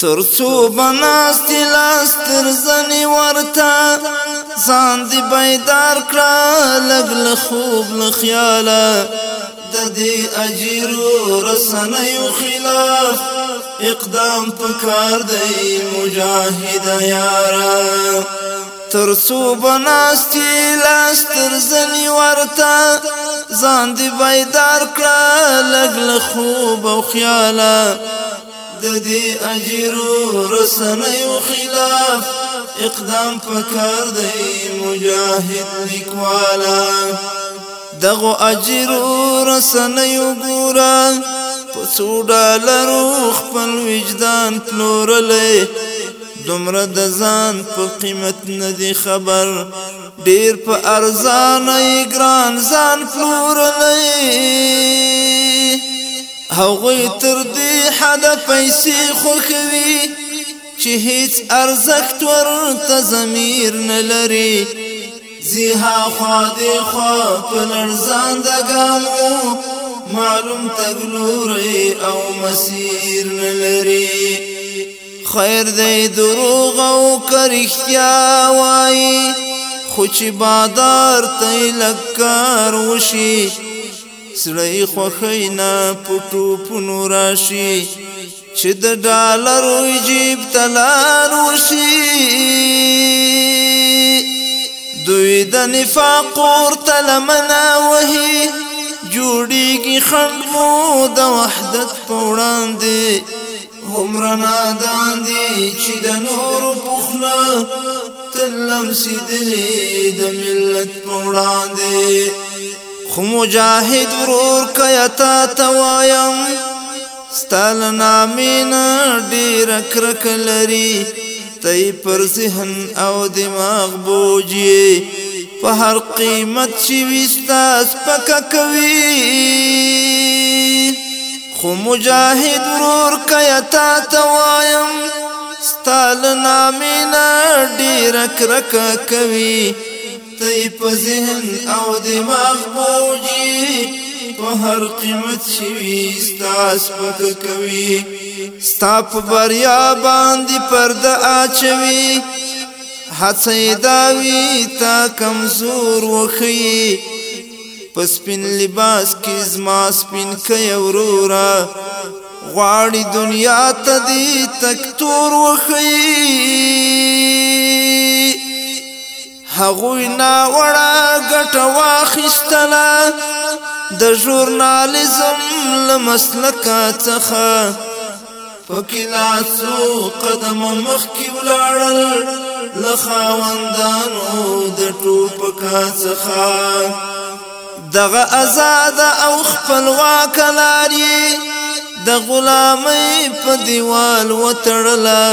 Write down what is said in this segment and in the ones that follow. ترسو بناستی لاستر زنی ورتا زان دی بیدار کرا لگ لخوب لخیالا دا دی اجیرو رسنیو خلاف اقدام پکار دی مجاہد یارا ترسو بناستی لاستر زنی ورتا زان دی بیدار کرا لگ لخوب و خیالا د دې اجرو رسنیو خلاف اقدام پکار دی مجاهد لیکوالا دغه اجرو رسنیو ګورا پسو ډالرو خپل وجدان پلورلې دومره د ځان په قیمت نه دی خبر ډیر په ارزان ای ګران ځان فلور نه هغوی تر دې حدا پیسې خوخوي چې هیڅ ارزښت ورته ضمیر نه لري زیها خوا دې خوا په لړزان د ګامو معلوم تګلوري او مسیر نه لري خیر دې دروغ او کرښتیا وای خو چې بادار ته لکار وشي سړی خوخی نه پټو پونو راشي چې د ډالر جیب تلان وشي دوی د نفاق اور تلمنا وهي جوړیږي خند مو د وحدت پوړان دی همرا نادان دی چې د نور پخلا تلم سیدې د ملت پوړان دی خو مجاهد ورور کيتا توایم ستال نامین ډیر کرک لري تای پر ذهن او دماغ بوجي په هر قیمت چې وستاس پک کوي خو مجاهد ورور کيتا توایم ستال نامین ډیر کرک کوي تی په ذهن او دماغ بوجي په هر قیمت شوي ستاس پک کوي ستا په بریا باندې پرده اچوي هڅه داوي تا کمزور وخی په سپین لباس کې زما سپین کې ورورا غواړي دنیا ته دې تک تور وخی هغوی نا وړه ګټه واخیستله د ژورنالیزم له مسلکه څخه پکې لا څو قدمه مخکې ولاړل له خاوندانو د ټوپکه څخه دغه ازاده او خپلواکه لارې د غلامۍ په دیوال وتړله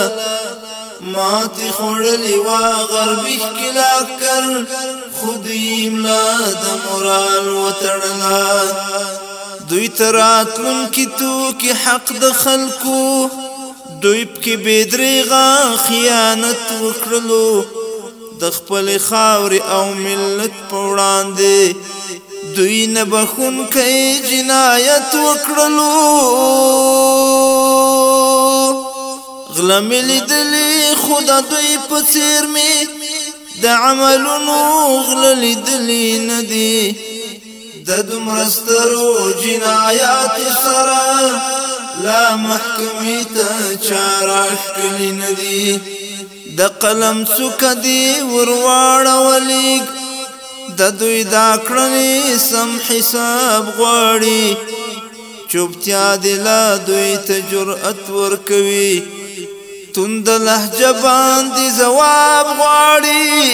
مات خوړلی وا غربي کلا کر خود املا د مورال وتړلا دوی تراتلون کی تو کی حق د خلکو دوی پکې بيدریغه خیانت وکړلو د خپل خاور او ملت په وړاندې دوی نه بخون کوي جنایت وکړلو غلمې لیدلې خو د دوی په سیر می د عملونو غل لیدلی ندی د دومره سترو جنایات سره لا محکمې ته چاره کلی ندی د قلم څوک دی ورواړولیک د دوی دا کړنې سم حساب غواړي چوپتیا دی لا دوی ته جرأت ورکوي توند لهجه باندې جواب غواړي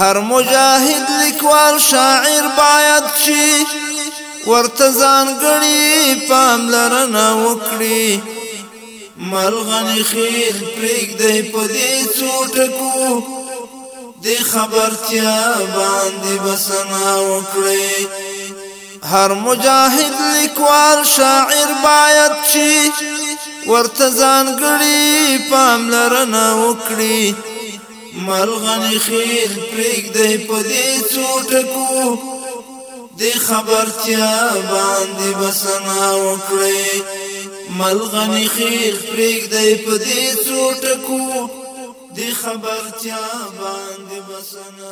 هر مجاهد لیکوال شاعر باید شي ورته ځانګړي پاملرنه وکړي ملغني خیل پرېږدی په دې څو ټکو دې خبرتیا باندې بسنه وکړئ هر مجاهد لیکوال شاعر باید چی ورته ځانګړي پاملرنه وکړي مرغنی خیر پرېږدی په دې څو ټکو دې خبرتیا باندې بسنا وکړي ملغنی خیر پرېږدی په دې څو ټکو دې خبرتیا باندې بسنا